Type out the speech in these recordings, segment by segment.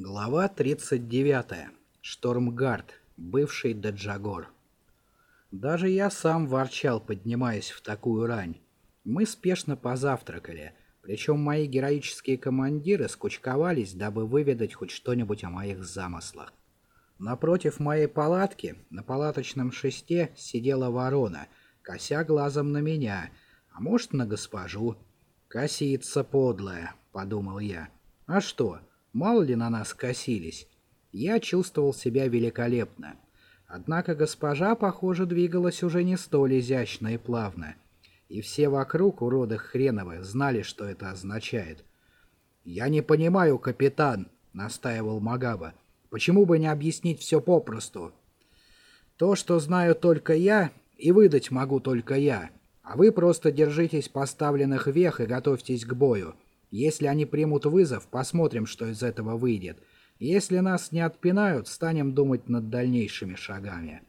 Глава 39. Штормгард, бывший Даджагор. Даже я сам ворчал, поднимаясь в такую рань. Мы спешно позавтракали, причем мои героические командиры скучковались, дабы выведать хоть что-нибудь о моих замыслах. Напротив моей палатки, на палаточном шесте, сидела ворона, кося глазом на меня, а может, на госпожу. «Косится подлая», — подумал я. «А что?» Мало ли на нас косились. Я чувствовал себя великолепно. Однако госпожа, похоже, двигалась уже не столь изящно и плавно. И все вокруг, уроды хреновы, знали, что это означает. «Я не понимаю, капитан», — настаивал Магаба. «Почему бы не объяснить все попросту?» «То, что знаю только я, и выдать могу только я, а вы просто держитесь поставленных вех и готовьтесь к бою. Если они примут вызов, посмотрим, что из этого выйдет. Если нас не отпинают, станем думать над дальнейшими шагами.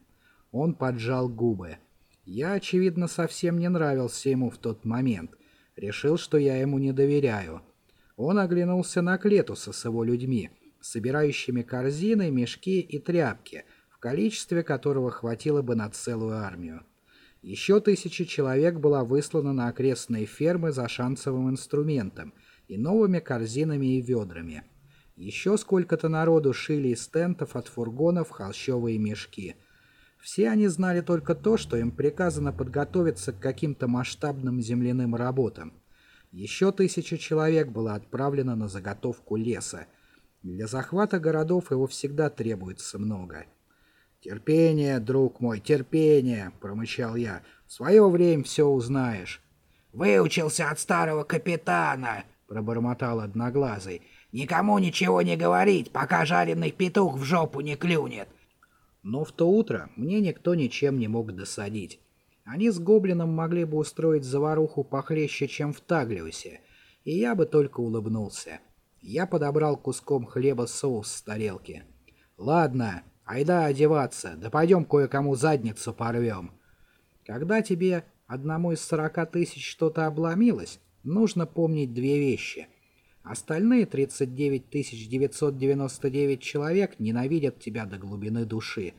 Он поджал губы. Я, очевидно, совсем не нравился ему в тот момент. Решил, что я ему не доверяю. Он оглянулся на Клетуса с его людьми, собирающими корзины, мешки и тряпки, в количестве которого хватило бы на целую армию. Еще тысячи человек была выслана на окрестные фермы за шансовым инструментом — и новыми корзинами и ведрами. Еще сколько-то народу шили из тентов от фургонов холщовые мешки. Все они знали только то, что им приказано подготовиться к каким-то масштабным земляным работам. Еще тысяча человек было отправлено на заготовку леса. Для захвата городов его всегда требуется много. «Терпение, друг мой, терпение!» — промычал я. «В свое время все узнаешь». «Выучился от старого капитана!» Пробормотал одноглазый. «Никому ничего не говорить, пока жареный петух в жопу не клюнет!» Но в то утро мне никто ничем не мог досадить. Они с гоблином могли бы устроить заваруху похлеще, чем в Таглиусе, и я бы только улыбнулся. Я подобрал куском хлеба соус с тарелки. «Ладно, айда одеваться, да пойдем кое-кому задницу порвем». Когда тебе одному из сорока тысяч что-то обломилось, нужно помнить две вещи. Остальные 39 999 человек ненавидят тебя до глубины души.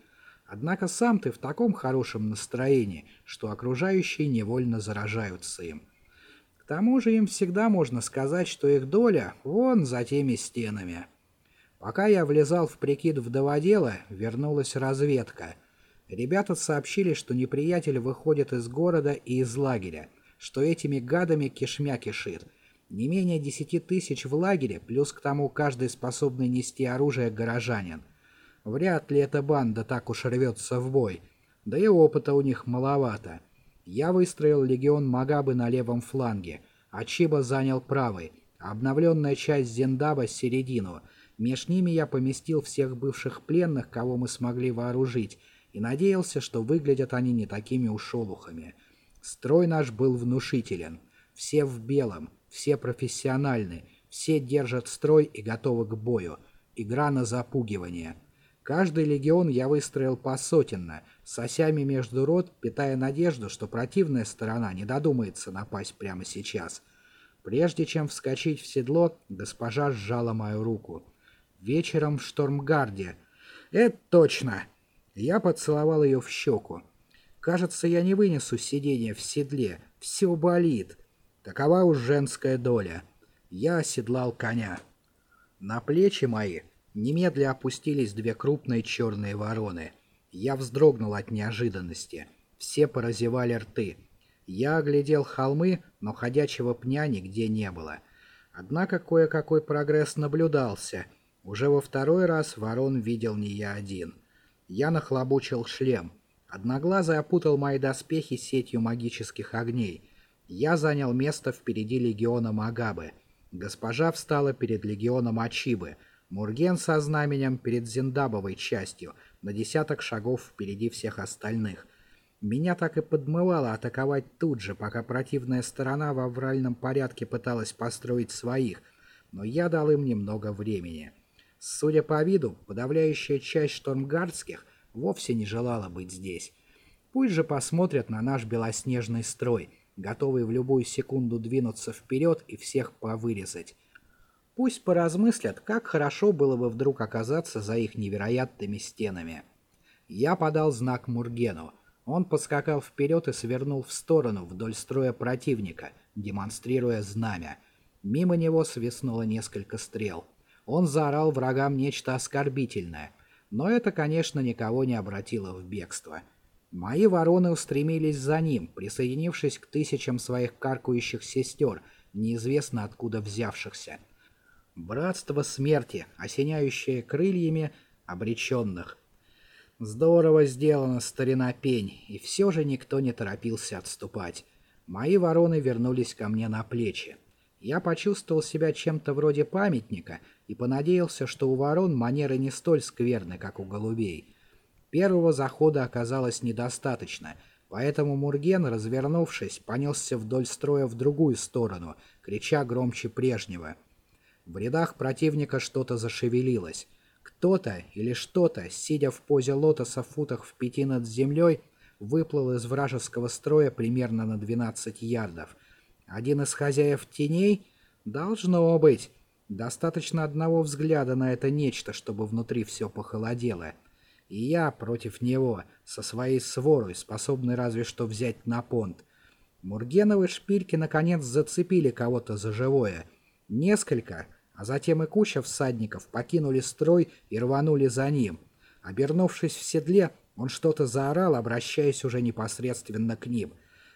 Однако сам ты в таком хорошем настроении, что окружающие невольно заражаются им. К тому же им всегда можно сказать, что их доля вон за теми стенами. Пока я влезал в прикид вдоводела, вернулась разведка. Ребята сообщили, что неприятель выходит из города и из лагеря что этими гадами кишмя кишит. Не менее десяти тысяч в лагере, плюс к тому каждый способный нести оружие горожанин. Вряд ли эта банда так уж рвется в бой. Да и опыта у них маловато. Я выстроил легион Магабы на левом фланге, а Чиба занял правый, обновленная часть Зендаба — середину. Меж ними я поместил всех бывших пленных, кого мы смогли вооружить, и надеялся, что выглядят они не такими ушелухами. Строй наш был внушителен. Все в белом, все профессиональны, все держат строй и готовы к бою. Игра на запугивание. Каждый легион я выстроил посотенно, с осями между рот, питая надежду, что противная сторона не додумается напасть прямо сейчас. Прежде чем вскочить в седло, госпожа сжала мою руку. Вечером в Штормгарде. Это точно. Я поцеловал ее в щеку. Кажется, я не вынесу сидения в седле. Все болит. Такова уж женская доля. Я оседлал коня. На плечи мои немедля опустились две крупные черные вороны. Я вздрогнул от неожиданности. Все поразевали рты. Я оглядел холмы, но ходячего пня нигде не было. Однако кое-какой прогресс наблюдался. Уже во второй раз ворон видел не я один. Я нахлобучил шлем — Одноглазый опутал мои доспехи сетью магических огней. Я занял место впереди легиона Магабы. Госпожа встала перед легионом Ачибы. Мурген со знаменем перед Зиндабовой частью, на десяток шагов впереди всех остальных. Меня так и подмывало атаковать тут же, пока противная сторона в авральном порядке пыталась построить своих, но я дал им немного времени. Судя по виду, подавляющая часть штормгардских вовсе не желала быть здесь. Пусть же посмотрят на наш белоснежный строй, готовый в любую секунду двинуться вперед и всех повырезать. Пусть поразмыслят, как хорошо было бы вдруг оказаться за их невероятными стенами. Я подал знак Мургену. Он подскакал вперед и свернул в сторону вдоль строя противника, демонстрируя знамя. Мимо него свистнуло несколько стрел. Он заорал врагам нечто оскорбительное, но это, конечно, никого не обратило в бегство. Мои вороны устремились за ним, присоединившись к тысячам своих каркающих сестер, неизвестно откуда взявшихся. Братство смерти, осеняющее крыльями обреченных. Здорово сделано, старина пень, и все же никто не торопился отступать. Мои вороны вернулись ко мне на плечи. Я почувствовал себя чем-то вроде памятника и понадеялся, что у ворон манеры не столь скверны, как у голубей. Первого захода оказалось недостаточно, поэтому Мурген, развернувшись, понесся вдоль строя в другую сторону, крича громче прежнего. В рядах противника что-то зашевелилось. Кто-то или что-то, сидя в позе лотоса в футах в пяти над землей, выплыл из вражеского строя примерно на 12 ярдов. Один из хозяев теней? Должно быть. Достаточно одного взгляда на это нечто, чтобы внутри все похолодело. И я против него, со своей сворой, способный разве что взять на понт. Мургеновы шпильки наконец зацепили кого-то за живое. Несколько, а затем и куча всадников покинули строй и рванули за ним. Обернувшись в седле, он что-то заорал, обращаясь уже непосредственно к ним.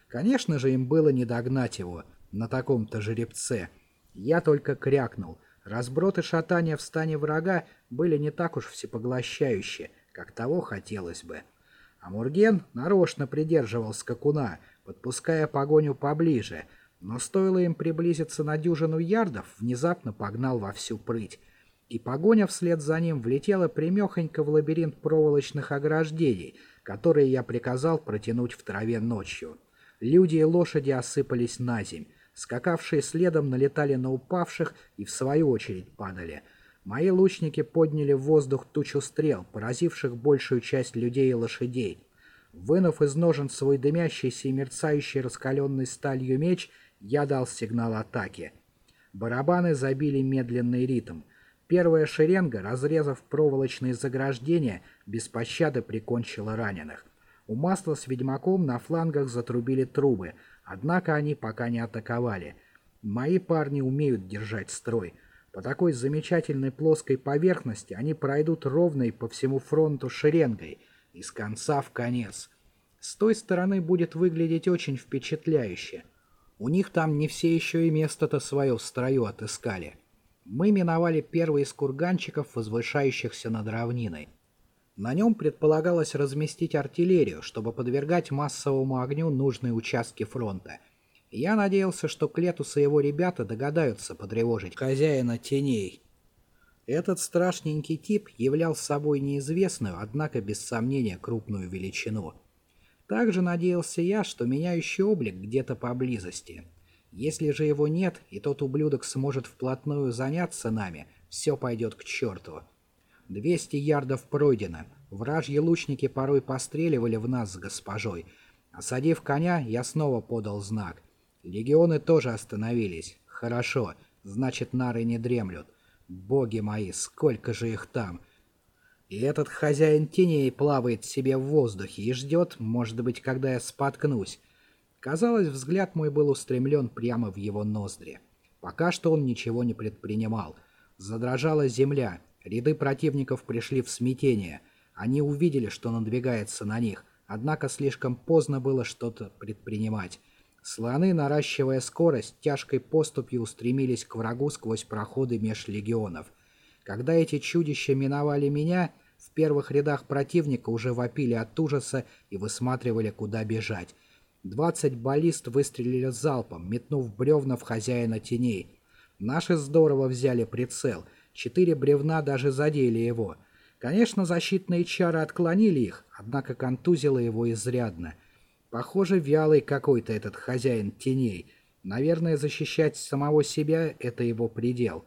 Конечно же, им было не догнать его на таком-то жеребце. Я только крякнул. Разброты шатания в стане врага были не так уж всепоглощающие, как того хотелось бы. А Мурген нарочно придерживал скакуна, подпуская погоню поближе, но стоило им приблизиться на дюжину ярдов, внезапно погнал во всю прыть. И погоня вслед за ним влетела примехонько в лабиринт проволочных ограждений, которые я приказал протянуть в траве ночью. Люди и лошади осыпались на земь, скакавшие следом налетали на упавших и в свою очередь падали — Мои лучники подняли в воздух тучу стрел, поразивших большую часть людей и лошадей. Вынув из ножен свой дымящийся и мерцающий раскаленной сталью меч, я дал сигнал атаки. Барабаны забили медленный ритм. Первая шеренга, разрезав проволочные заграждения, без пощады прикончила раненых. У масла с ведьмаком на флангах затрубили трубы, однако они пока не атаковали. Мои парни умеют держать строй — по такой замечательной плоской поверхности они пройдут ровной по всему фронту шеренгой, из конца в конец. С той стороны будет выглядеть очень впечатляюще. У них там не все еще и место-то свое в строю отыскали. Мы миновали первый из курганчиков, возвышающихся над равниной. На нем предполагалось разместить артиллерию, чтобы подвергать массовому огню нужные участки фронта — я надеялся, что Клетус и его ребята догадаются потревожить хозяина теней. Этот страшненький тип являл собой неизвестную, однако без сомнения крупную величину. Также надеялся я, что меняющий облик где-то поблизости. Если же его нет, и тот ублюдок сможет вплотную заняться нами, все пойдет к черту. 200 ярдов пройдено. Вражьи лучники порой постреливали в нас с госпожой. Осадив коня, я снова подал знак. Легионы тоже остановились. Хорошо, значит нары не дремлют. Боги мои, сколько же их там! И этот хозяин теней плавает себе в воздухе и ждет, может быть, когда я споткнусь. Казалось, взгляд мой был устремлен прямо в его ноздри. Пока что он ничего не предпринимал. Задрожала земля, ряды противников пришли в смятение. Они увидели, что надвигается на них, однако слишком поздно было что-то предпринимать. Слоны, наращивая скорость, тяжкой поступью устремились к врагу сквозь проходы меж легионов. Когда эти чудища миновали меня, в первых рядах противника уже вопили от ужаса и высматривали, куда бежать. Двадцать баллист выстрелили залпом, метнув бревна в хозяина теней. Наши здорово взяли прицел. Четыре бревна даже задели его. Конечно, защитные чары отклонили их, однако контузило его изрядно — Похоже, вялый какой-то этот хозяин теней. Наверное, защищать самого себя — это его предел.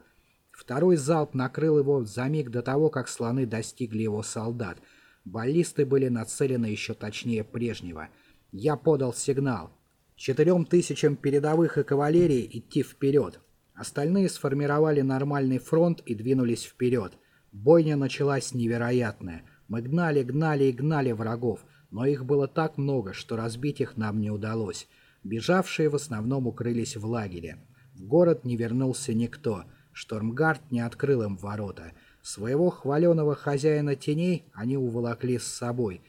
Второй залп накрыл его за миг до того, как слоны достигли его солдат. Баллисты были нацелены еще точнее прежнего. Я подал сигнал. Четырем тысячам передовых и кавалерии идти вперед. Остальные сформировали нормальный фронт и двинулись вперед. Бойня началась невероятная. Мы гнали, гнали и гнали врагов, но их было так много, что разбить их нам не удалось. Бежавшие в основном укрылись в лагере. В город не вернулся никто. Штормгард не открыл им ворота. Своего хваленого хозяина теней они уволокли с собой.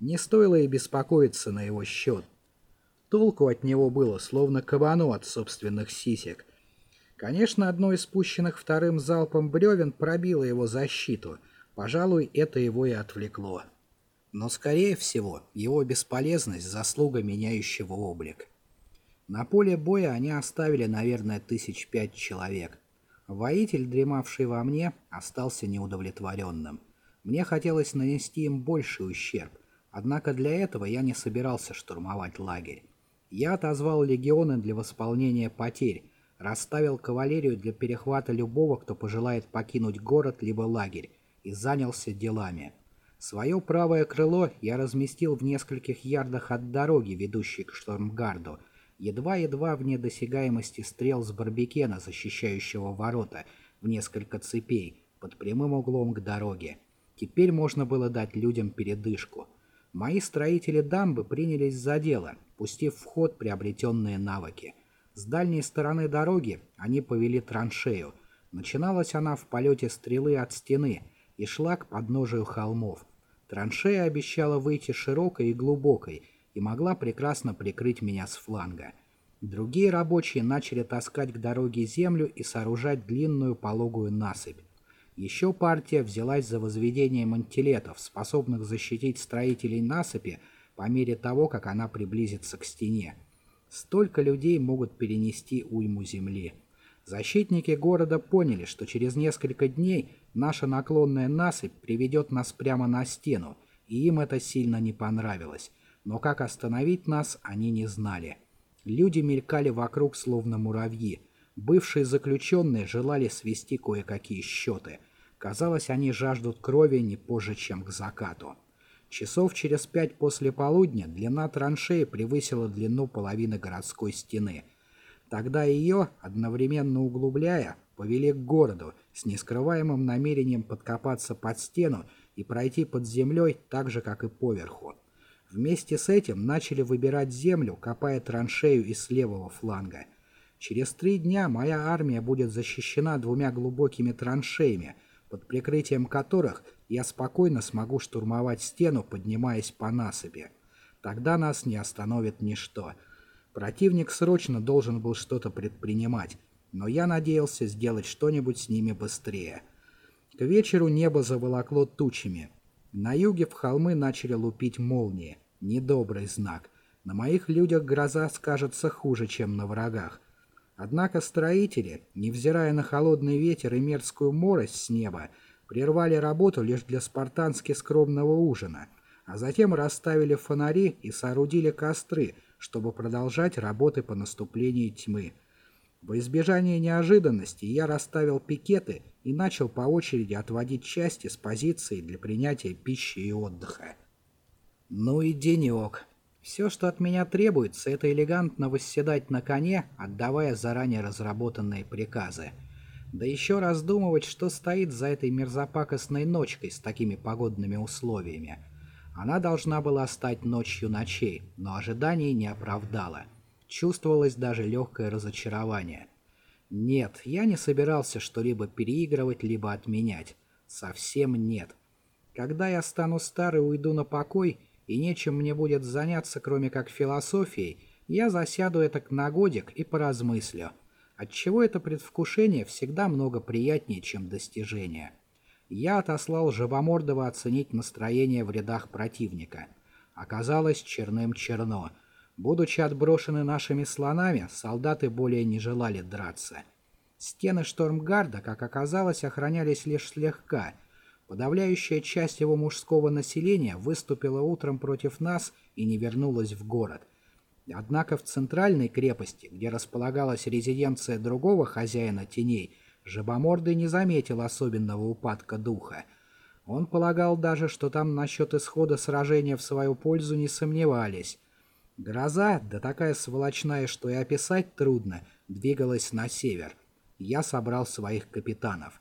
Не стоило и беспокоиться на его счет. Толку от него было, словно кабану от собственных сисек. Конечно, одно из спущенных вторым залпом бревен пробило его защиту. Пожалуй, это его и отвлекло. Но, скорее всего, его бесполезность – заслуга меняющего облик. На поле боя они оставили, наверное, тысяч пять человек. Воитель, дремавший во мне, остался неудовлетворенным. Мне хотелось нанести им больший ущерб, однако для этого я не собирался штурмовать лагерь. Я отозвал легионы для восполнения потерь, расставил кавалерию для перехвата любого, кто пожелает покинуть город либо лагерь, и занялся делами. Свое правое крыло я разместил в нескольких ярдах от дороги, ведущей к Штормгарду, едва-едва вне досягаемости стрел с барбекена, защищающего ворота, в несколько цепей, под прямым углом к дороге. Теперь можно было дать людям передышку. Мои строители дамбы принялись за дело, пустив в ход приобретенные навыки. С дальней стороны дороги они повели траншею. Начиналась она в полете стрелы от стены и шла к подножию холмов. Траншея обещала выйти широкой и глубокой, и могла прекрасно прикрыть меня с фланга. Другие рабочие начали таскать к дороге землю и сооружать длинную пологую насыпь. Еще партия взялась за возведение мантилетов, способных защитить строителей насыпи по мере того, как она приблизится к стене. Столько людей могут перенести уйму земли. Защитники города поняли, что через несколько дней наша наклонная насыпь приведет нас прямо на стену, и им это сильно не понравилось но как остановить нас, они не знали. Люди мелькали вокруг, словно муравьи. Бывшие заключенные желали свести кое-какие счеты. Казалось, они жаждут крови не позже, чем к закату. Часов через пять после полудня длина траншеи превысила длину половины городской стены. Тогда ее, одновременно углубляя, повели к городу с нескрываемым намерением подкопаться под стену и пройти под землей так же, как и поверху. Вместе с этим начали выбирать землю, копая траншею из левого фланга. Через три дня моя армия будет защищена двумя глубокими траншеями, под прикрытием которых я спокойно смогу штурмовать стену, поднимаясь по насыпи. Тогда нас не остановит ничто. Противник срочно должен был что-то предпринимать, но я надеялся сделать что-нибудь с ними быстрее. К вечеру небо заволокло тучами. На юге в холмы начали лупить молнии. Недобрый знак. На моих людях гроза скажется хуже, чем на врагах. Однако строители, невзирая на холодный ветер и мерзкую морость с неба, прервали работу лишь для спартански скромного ужина, а затем расставили фонари и соорудили костры, чтобы продолжать работы по наступлению тьмы. Во избежание неожиданности я расставил пикеты и начал по очереди отводить части с позиции для принятия пищи и отдыха. Ну и денек. Все, что от меня требуется, это элегантно восседать на коне, отдавая заранее разработанные приказы. Да еще раздумывать, что стоит за этой мерзопакостной ночкой с такими погодными условиями. Она должна была стать ночью ночей, но ожиданий не оправдала. Чувствовалось даже легкое разочарование. Нет, я не собирался что-либо переигрывать, либо отменять. Совсем нет. Когда я стану стар и уйду на покой – и нечем мне будет заняться, кроме как философией, я засяду это на годик и поразмыслю. Отчего это предвкушение всегда много приятнее, чем достижение. Я отослал Жабомордова оценить настроение в рядах противника. Оказалось черным черно. Будучи отброшены нашими слонами, солдаты более не желали драться. Стены Штормгарда, как оказалось, охранялись лишь слегка — Подавляющая часть его мужского населения выступила утром против нас и не вернулась в город. Однако в центральной крепости, где располагалась резиденция другого хозяина теней, Жабомордый не заметил особенного упадка духа. Он полагал даже, что там насчет исхода сражения в свою пользу не сомневались. Гроза, да такая сволочная, что и описать трудно, двигалась на север. я собрал своих капитанов.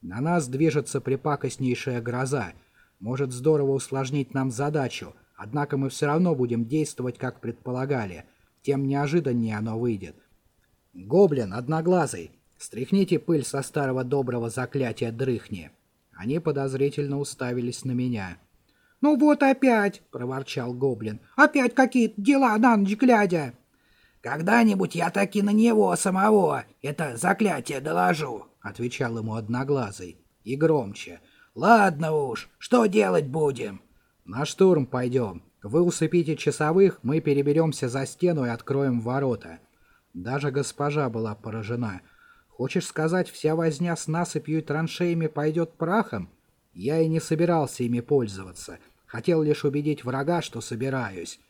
На нас движется припакостнейшая гроза. Может здорово усложнить нам задачу, однако мы все равно будем действовать, как предполагали. Тем неожиданнее оно выйдет. Гоблин, одноглазый, стряхните пыль со старого доброго заклятия дрыхни. Они подозрительно уставились на меня. «Ну вот опять!» — проворчал гоблин. «Опять какие-то дела на ночь глядя!» «Когда-нибудь я таки на него самого это заклятие доложу», — отвечал ему Одноглазый. И громче. «Ладно уж, что делать будем?» «На штурм пойдем. Вы усыпите часовых, мы переберемся за стену и откроем ворота». Даже госпожа была поражена. «Хочешь сказать, вся возня с насыпью и траншеями пойдет прахом?» Я и не собирался ими пользоваться. Хотел лишь убедить врага, что собираюсь.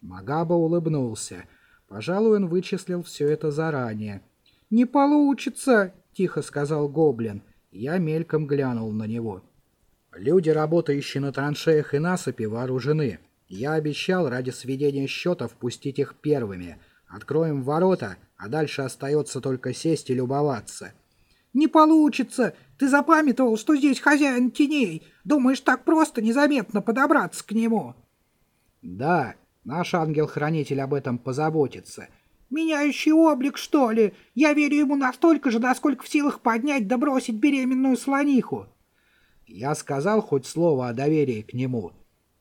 Магаба улыбнулся. Пожалуй, он вычислил все это заранее. «Не получится!» — тихо сказал Гоблин. Я мельком глянул на него. Люди, работающие на траншеях и насыпи, вооружены. Я обещал ради сведения счетов впустить их первыми. Откроем ворота, а дальше остается только сесть и любоваться. «Не получится! Ты запамятовал, что здесь хозяин теней. Думаешь, так просто незаметно подобраться к нему?» «Да, Наш ангел-хранитель об этом позаботится. Меняющий облик, что ли? Я верю ему настолько же, насколько в силах поднять да бросить беременную слониху. Я сказал хоть слово о доверии к нему.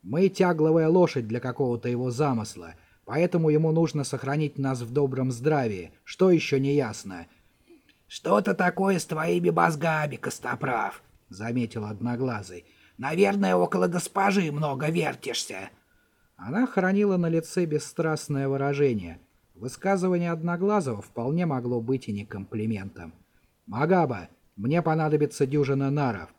Мы тягловая лошадь для какого-то его замысла, поэтому ему нужно сохранить нас в добром здравии. Что еще не ясно? «Что-то такое с твоими мозгами, Костоправ», — заметил Одноглазый. «Наверное, около госпожи много вертишься». Она хранила на лице бесстрастное выражение. Высказывание Одноглазого вполне могло быть и не комплиментом. «Магаба, мне понадобится дюжина наров».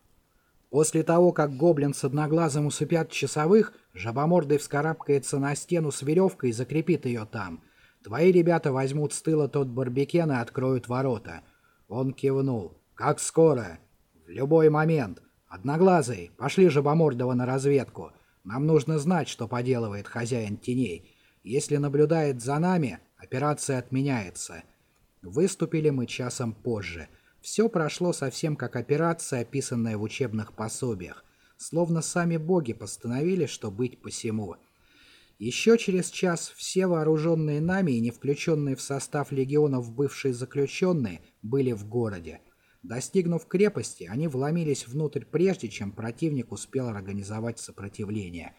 После того, как гоблин с Одноглазым усыпят часовых, жабомордый вскарабкается на стену с веревкой и закрепит ее там. Твои ребята возьмут с тыла тот барбекен и откроют ворота. Он кивнул. «Как скоро?» «В любой момент. Одноглазый, пошли жабомордого на разведку». Нам нужно знать, что поделывает хозяин теней. Если наблюдает за нами, операция отменяется. Выступили мы часом позже. Все прошло совсем как операция, описанная в учебных пособиях. Словно сами боги постановили, что быть посему. Еще через час все вооруженные нами и не включенные в состав легионов бывшие заключенные были в городе. Достигнув крепости, они вломились внутрь прежде, чем противник успел организовать сопротивление.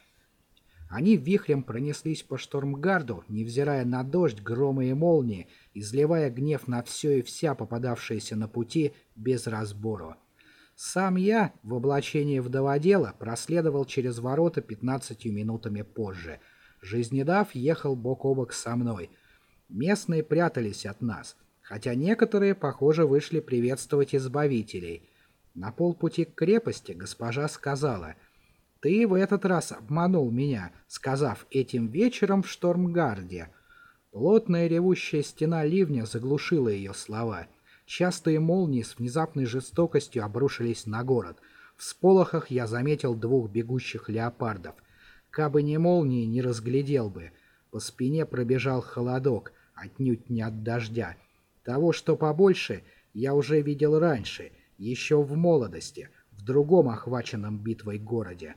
Они вихрем пронеслись по штормгарду, невзирая на дождь, громы и молнии, изливая гнев на все и вся попадавшиеся на пути без разбору. Сам я, в облачении вдоводела, проследовал через ворота 15 минутами позже. Жизнедав ехал бок о бок со мной. Местные прятались от нас — хотя некоторые, похоже, вышли приветствовать избавителей. На полпути к крепости госпожа сказала, «Ты в этот раз обманул меня, сказав этим вечером в Штормгарде». Плотная ревущая стена ливня заглушила ее слова. Частые молнии с внезапной жестокостью обрушились на город. В сполохах я заметил двух бегущих леопардов. Кабы не молнии, не разглядел бы. По спине пробежал холодок, отнюдь не от дождя. Того, что побольше, я уже видел раньше, еще в молодости, в другом охваченном битвой городе.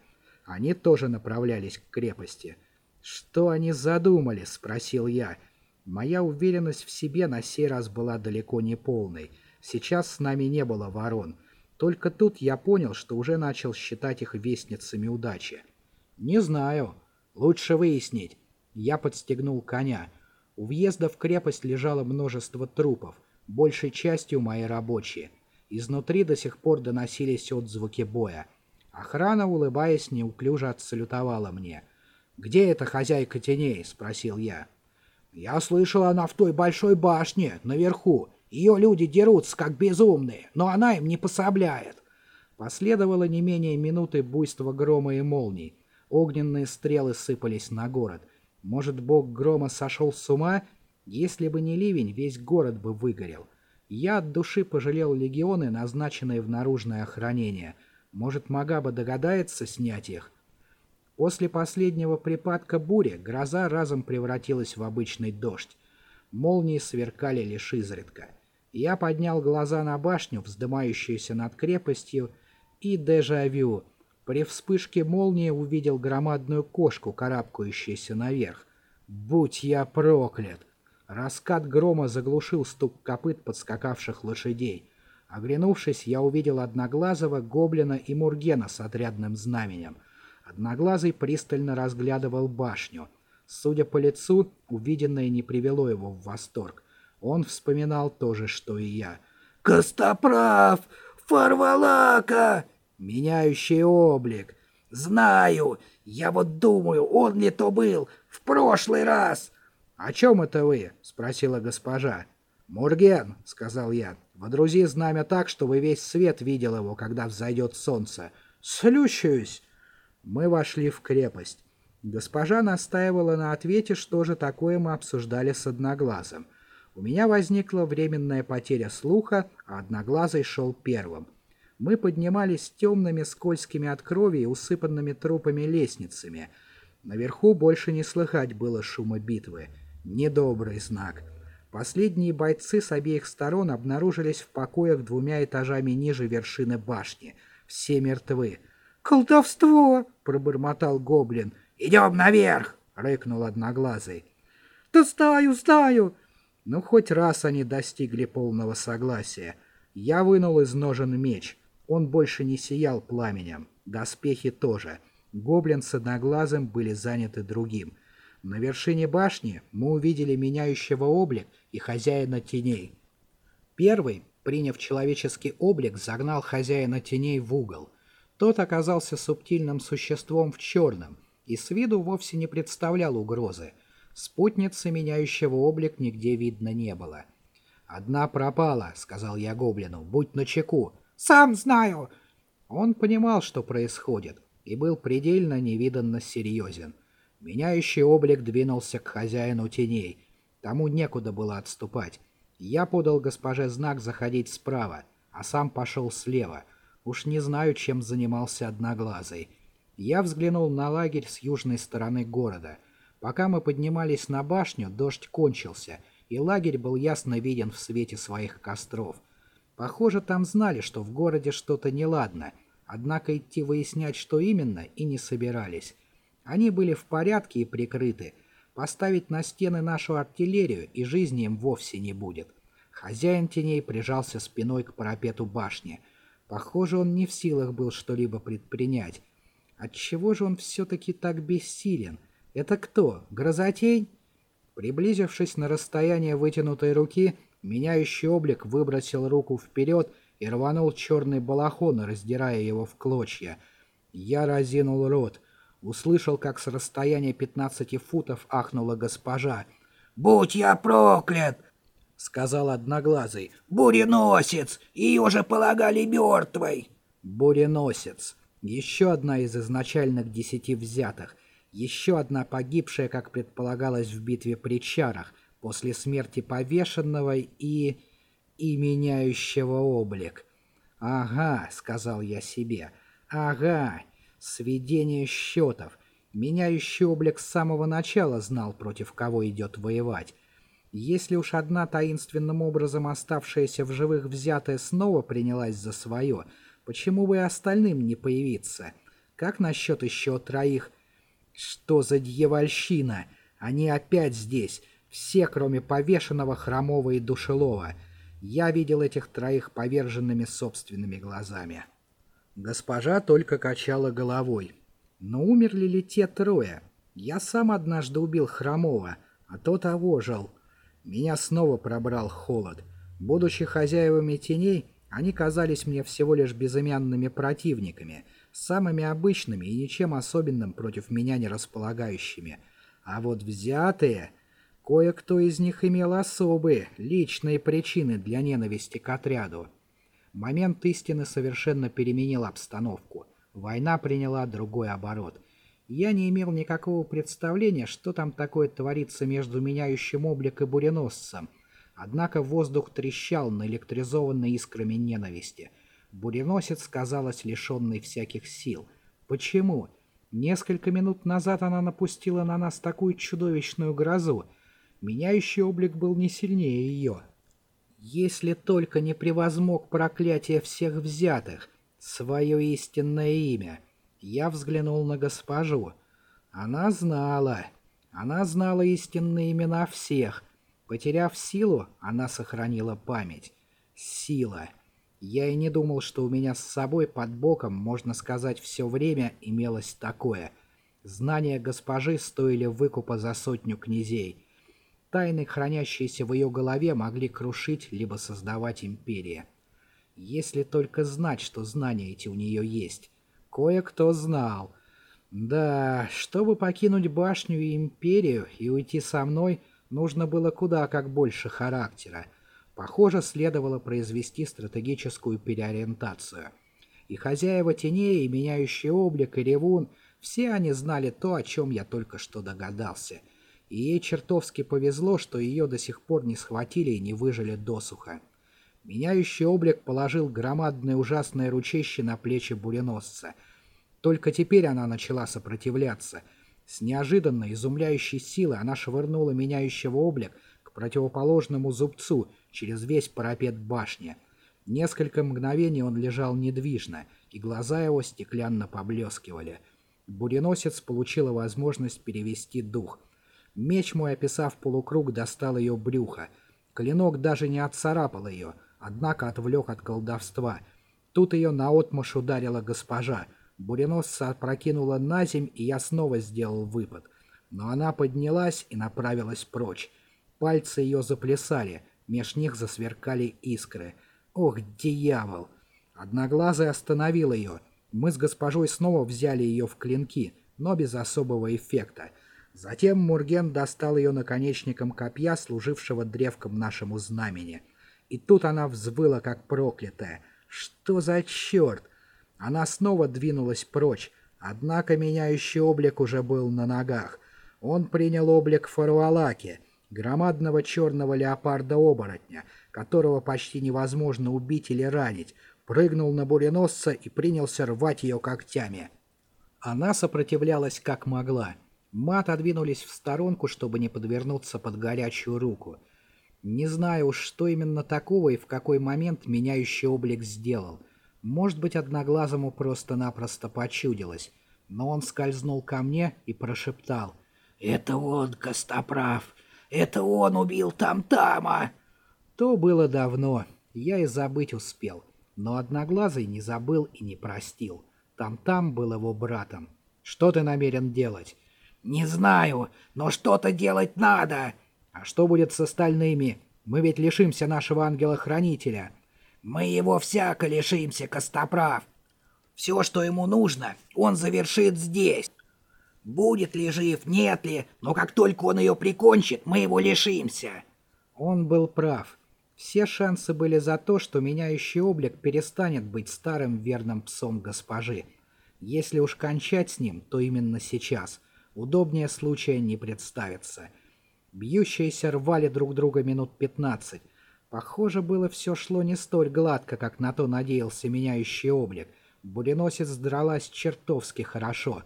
Они тоже направлялись к крепости. «Что они задумали?» — спросил я. Моя уверенность в себе на сей раз была далеко не полной. Сейчас с нами не было ворон. Только тут я понял, что уже начал считать их вестницами удачи. «Не знаю. Лучше выяснить». Я подстегнул коня. У въезда в крепость лежало множество трупов, большей частью мои рабочие. Изнутри до сих пор доносились отзвуки боя. Охрана, улыбаясь, неуклюже отсалютовала мне. «Где эта хозяйка теней?» — спросил я. «Я слышал, она в той большой башне, наверху. Ее люди дерутся, как безумные, но она им не пособляет». Последовало не менее минуты буйства грома и молний. Огненные стрелы сыпались на город — может, бог грома сошел с ума? Если бы не ливень, весь город бы выгорел. Я от души пожалел легионы, назначенные в наружное охранение. Может, Магаба догадается снять их? После последнего припадка бури гроза разом превратилась в обычный дождь. Молнии сверкали лишь изредка. Я поднял глаза на башню, вздымающуюся над крепостью, и дежавю. При вспышке молнии увидел громадную кошку, карабкающуюся наверх. Будь я проклят! Раскат грома заглушил стук копыт подскакавших лошадей. Оглянувшись, я увидел Одноглазого, Гоблина и Мургена с отрядным знаменем. Одноглазый пристально разглядывал башню. Судя по лицу, увиденное не привело его в восторг. Он вспоминал то же, что и я. «Костоправ! Фарвалака!» «Меняющий облик!» «Знаю! Я вот думаю, он ли то был в прошлый раз!» «О чем это вы?» — спросила госпожа. «Мурген», — сказал я, — «водрузи знамя так, чтобы весь свет видел его, когда взойдет солнце». «Слющаюсь!» Мы вошли в крепость. Госпожа настаивала на ответе, что же такое мы обсуждали с Одноглазым. У меня возникла временная потеря слуха, а Одноглазый шел первым. Мы поднимались темными, скользкими от крови и усыпанными трупами лестницами. Наверху больше не слыхать было шума битвы. Недобрый знак. Последние бойцы с обеих сторон обнаружились в покоях двумя этажами ниже вершины башни. Все мертвы. «Колдовство!» — пробормотал гоблин. «Идем наверх!» — рыкнул Одноглазый. «Да знаю, знаю!» Ну, хоть раз они достигли полного согласия. Я вынул из ножен меч. Он больше не сиял пламенем. Доспехи тоже. Гоблин с Одноглазым были заняты другим. На вершине башни мы увидели меняющего облик и хозяина теней. Первый, приняв человеческий облик, загнал хозяина теней в угол. Тот оказался субтильным существом в черном — и с виду вовсе не представлял угрозы. Спутницы, меняющего облик, нигде видно не было. «Одна пропала», — сказал я гоблину, — «будь начеку». «Сам знаю». Он понимал, что происходит, и был предельно невиданно серьезен. Меняющий облик двинулся к хозяину теней. Тому некуда было отступать. Я подал госпоже знак заходить справа, а сам пошел слева. Уж не знаю, чем занимался Одноглазый. Я взглянул на лагерь с южной стороны города. Пока мы поднимались на башню, дождь кончился, и лагерь был ясно виден в свете своих костров. Похоже, там знали, что в городе что-то неладно, однако идти выяснять, что именно, и не собирались. Они были в порядке и прикрыты. Поставить на стены нашу артиллерию, и жизни им вовсе не будет. Хозяин теней прижался спиной к парапету башни. Похоже, он не в силах был что-либо предпринять, Отчего же он все-таки так бессилен? Это кто? Грозотень? Приблизившись на расстояние вытянутой руки, меняющий облик выбросил руку вперед и рванул черный балахон, раздирая его в клочья. Я разинул рот. Услышал, как с расстояния 15 футов ахнула госпожа. «Будь я проклят!» — сказал Одноглазый. «Буреносец! Ее же полагали мертвой!» «Буреносец! Еще одна из изначальных десяти взятых. Еще одна погибшая, как предполагалось в битве при Чарах, после смерти повешенного и... и меняющего облик. «Ага», — сказал я себе, — «ага, сведение счетов. Меняющий облик с самого начала знал, против кого идет воевать. Если уж одна таинственным образом оставшаяся в живых взятая снова принялась за свое, — Почему бы и остальным не появиться? Как насчет еще троих? Что за дьявольщина? Они опять здесь. Все, кроме повешенного Хромова и Душелова. Я видел этих троих поверженными собственными глазами. Госпожа только качала головой. Но умерли ли те трое? Я сам однажды убил Хромова, а тот ожил. Меня снова пробрал холод. Будучи хозяевами теней, они казались мне всего лишь безымянными противниками, самыми обычными и ничем особенным против меня не располагающими. А вот взятые... Кое-кто из них имел особые, личные причины для ненависти к отряду. Момент истины совершенно переменил обстановку. Война приняла другой оборот. Я не имел никакого представления, что там такое творится между меняющим облик и буреносцем, Однако воздух трещал, наэлектризованный искрами ненависти. Буреносец казалась лишенной всяких сил. Почему? Несколько минут назад она напустила на нас такую чудовищную грозу. Меняющий облик был не сильнее ее. Если только не превозмог проклятие всех взятых, свое истинное имя. Я взглянул на госпожу. Она знала. Она знала истинные имена всех. Потеряв силу, она сохранила память. Сила. Я и не думал, что у меня с собой под боком, можно сказать, все время имелось такое. Знания госпожи стоили выкупа за сотню князей. Тайны, хранящиеся в ее голове, могли крушить либо создавать империи. Если только знать, что знания эти у нее есть. Кое-кто знал. Да, чтобы покинуть башню и империю и уйти со мной, нужно было куда как больше характера. Похоже, следовало произвести стратегическую переориентацию. И хозяева теней, и меняющий облик, и ревун, все они знали то, о чем я только что догадался. И ей чертовски повезло, что ее до сих пор не схватили и не выжили досуха. Меняющий облик положил громадное ужасное ручище на плечи буреносца — только теперь она начала сопротивляться. С неожиданной, изумляющей силой она швырнула меняющего облик к противоположному зубцу через весь парапет башни. Несколько мгновений он лежал недвижно, и глаза его стеклянно поблескивали. Буреносец получила возможность перевести дух. Меч мой, описав полукруг, достал ее брюхо. Клинок даже не отцарапал ее, однако отвлек от колдовства. Тут ее наотмашь ударила госпожа — Буреносца опрокинула на земь, и я снова сделал выпад. Но она поднялась и направилась прочь. Пальцы ее заплясали, меж них засверкали искры. Ох, дьявол! Одноглазый остановил ее. Мы с госпожой снова взяли ее в клинки, но без особого эффекта. Затем Мурген достал ее наконечником копья, служившего древком нашему знамени. И тут она взвыла, как проклятая. Что за черт? Она снова двинулась прочь, однако меняющий облик уже был на ногах. Он принял облик Фаруалаки, громадного черного леопарда-оборотня, которого почти невозможно убить или ранить, прыгнул на буреносца и принялся рвать ее когтями. Она сопротивлялась как могла. Мы отодвинулись в сторонку, чтобы не подвернуться под горячую руку. Не знаю уж, что именно такого и в какой момент меняющий облик сделал — может быть, Одноглазому просто-напросто почудилось, но он скользнул ко мне и прошептал. «Это он, Костоправ! Это он убил Там-Тама!» То было давно, я и забыть успел, но Одноглазый не забыл и не простил. Там-Там был его братом. «Что ты намерен делать?» «Не знаю, но что-то делать надо!» «А что будет с остальными? Мы ведь лишимся нашего ангела-хранителя!» Мы его всяко лишимся, Костоправ. Все, что ему нужно, он завершит здесь. Будет ли жив, нет ли, но как только он ее прикончит, мы его лишимся. Он был прав. Все шансы были за то, что меняющий облик перестанет быть старым верным псом госпожи. Если уж кончать с ним, то именно сейчас. Удобнее случая не представится. Бьющиеся рвали друг друга минут пятнадцать. Похоже, было все шло не столь гладко, как на то надеялся меняющий облик. Буреносец дралась чертовски хорошо.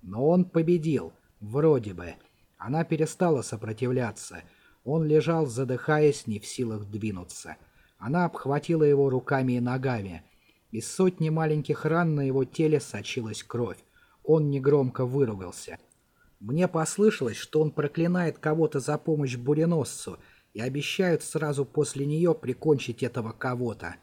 Но он победил. Вроде бы. Она перестала сопротивляться. Он лежал, задыхаясь, не в силах двинуться. Она обхватила его руками и ногами. Из сотни маленьких ран на его теле сочилась кровь. Он негромко выругался. Мне послышалось, что он проклинает кого-то за помощь буреносцу — и обещают сразу после нее прикончить этого кого-то.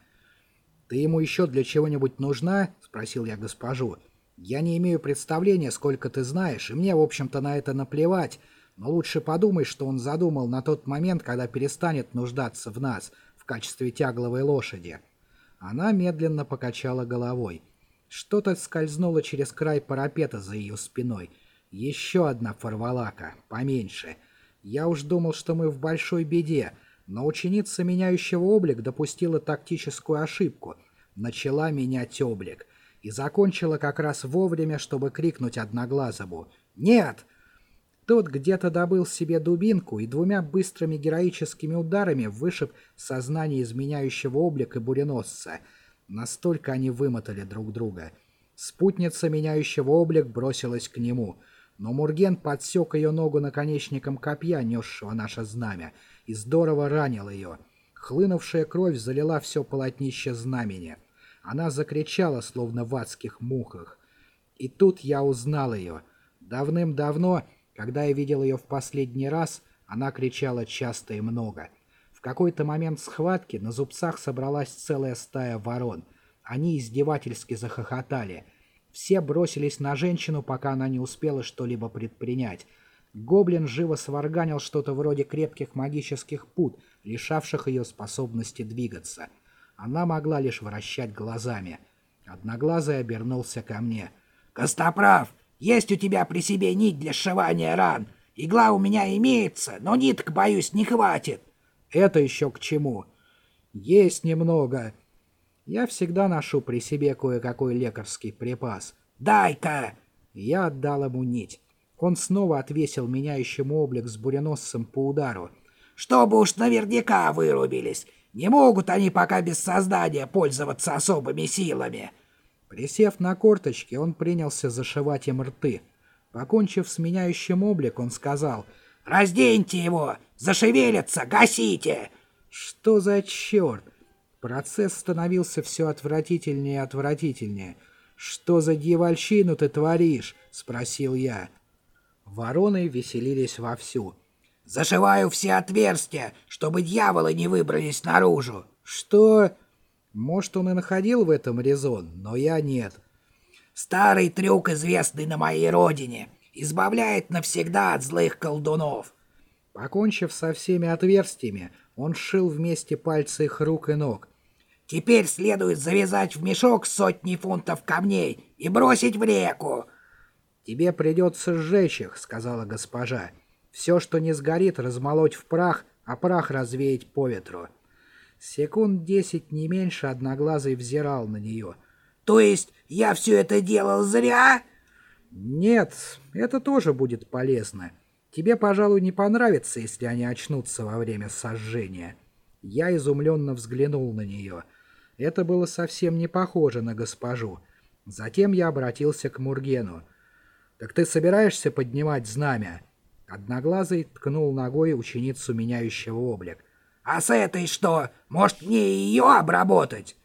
«Ты ему еще для чего-нибудь нужна?» — спросил я госпожу. «Я не имею представления, сколько ты знаешь, и мне, в общем-то, на это наплевать, но лучше подумай, что он задумал на тот момент, когда перестанет нуждаться в нас в качестве тягловой лошади». Она медленно покачала головой. Что-то скользнуло через край парапета за ее спиной. Еще одна фарвалака, поменьше — я уж думал, что мы в большой беде, но ученица меняющего облик допустила тактическую ошибку. Начала менять облик. И закончила как раз вовремя, чтобы крикнуть Одноглазому «Нет!». Тот где-то добыл себе дубинку и двумя быстрыми героическими ударами вышиб сознание изменяющего облика буреносца. Настолько они вымотали друг друга. Спутница меняющего облик бросилась к нему — но Мурген подсек ее ногу наконечником копья, несшего наше знамя, и здорово ранил ее. Хлынувшая кровь залила все полотнище знамени. Она закричала, словно в адских мухах. И тут я узнал ее. Давным-давно, когда я видел ее в последний раз, она кричала часто и много. В какой-то момент схватки на зубцах собралась целая стая ворон. Они издевательски захохотали. Все бросились на женщину, пока она не успела что-либо предпринять. Гоблин живо сварганил что-то вроде крепких магических пут, лишавших ее способности двигаться. Она могла лишь вращать глазами. Одноглазый обернулся ко мне. «Костоправ, есть у тебя при себе нить для сшивания ран. Игла у меня имеется, но ниток, боюсь, не хватит». «Это еще к чему?» «Есть немного. Я всегда ношу при себе кое-какой лекарский припас. Дай-ка!» Я отдал ему нить. Он снова отвесил меняющему облик с буреносцем по удару. «Чтобы уж наверняка вырубились. Не могут они пока без создания пользоваться особыми силами». Присев на корточки, он принялся зашивать им рты. Покончив с меняющим облик, он сказал «Разденьте его! Зашевелится! Гасите!» «Что за черт?» Процесс становился все отвратительнее и отвратительнее. «Что за дьявольщину ты творишь?» — спросил я. Вороны веселились вовсю. «Зашиваю все отверстия, чтобы дьяволы не выбрались наружу!» «Что?» Может, он и находил в этом резон, но я нет. «Старый трюк, известный на моей родине, избавляет навсегда от злых колдунов!» Покончив со всеми отверстиями, он сшил вместе пальцы их рук и ног. «Теперь следует завязать в мешок сотни фунтов камней и бросить в реку!» «Тебе придется сжечь их», — сказала госпожа. «Все, что не сгорит, размолоть в прах, а прах развеять по ветру». Секунд десять, не меньше, Одноглазый взирал на нее. «То есть я все это делал зря?» «Нет, это тоже будет полезно. Тебе, пожалуй, не понравится, если они очнутся во время сожжения». Я изумленно взглянул на нее. Это было совсем не похоже на госпожу. Затем я обратился к Мургену. «Так ты собираешься поднимать знамя?» Одноглазый ткнул ногой ученицу меняющего облик. «А с этой что? Может, мне ее обработать?»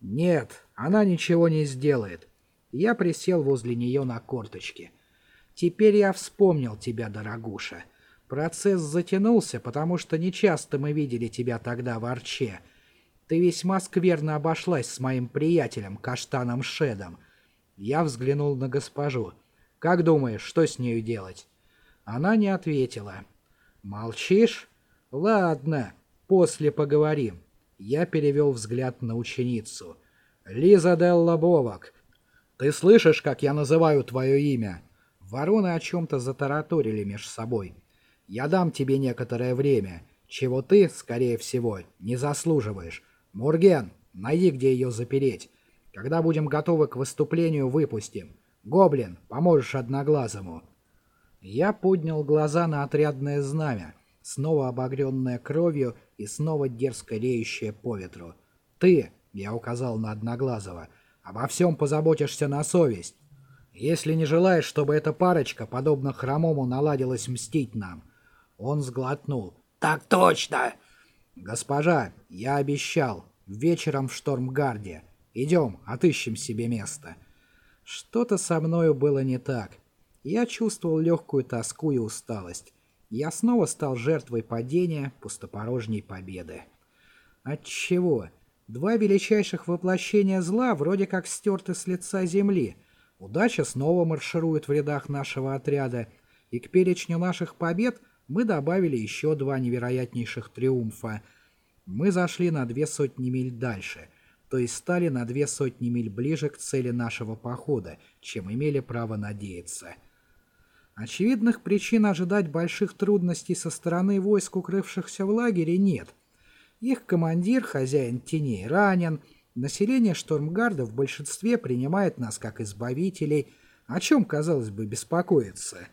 «Нет, она ничего не сделает». Я присел возле нее на корточки. «Теперь я вспомнил тебя, дорогуша. Процесс затянулся, потому что нечасто мы видели тебя тогда в Арче. Ты весьма скверно обошлась с моим приятелем, Каштаном Шедом». Я взглянул на госпожу. Как думаешь, что с нею делать?» Она не ответила. «Молчишь? Ладно, после поговорим». Я перевел взгляд на ученицу. «Лиза Делла Бовак, ты слышишь, как я называю твое имя?» Вороны о чем-то затараторили меж собой. «Я дам тебе некоторое время, чего ты, скорее всего, не заслуживаешь. Мурген, найди, где ее запереть. Когда будем готовы к выступлению, выпустим. «Гоблин, поможешь Одноглазому!» Я поднял глаза на отрядное знамя, снова обогренное кровью и снова дерзко реющее по ветру. «Ты!» — я указал на Одноглазого. «Обо всем позаботишься на совесть. Если не желаешь, чтобы эта парочка, подобно хромому, наладилась мстить нам». Он сглотнул. «Так точно!» «Госпожа, я обещал. Вечером в Штормгарде. Идем, отыщем себе место». Что-то со мною было не так. Я чувствовал легкую тоску и усталость. Я снова стал жертвой падения пустопорожней победы. Отчего? Два величайших воплощения зла вроде как стерты с лица земли. Удача снова марширует в рядах нашего отряда, и к перечню наших побед мы добавили еще два невероятнейших триумфа. Мы зашли на две сотни миль дальше — то есть стали на две сотни миль ближе к цели нашего похода, чем имели право надеяться. Очевидных причин ожидать больших трудностей со стороны войск, укрывшихся в лагере, нет. Их командир, хозяин теней, ранен, население Штормгарда в большинстве принимает нас как избавителей, о чем, казалось бы, беспокоиться.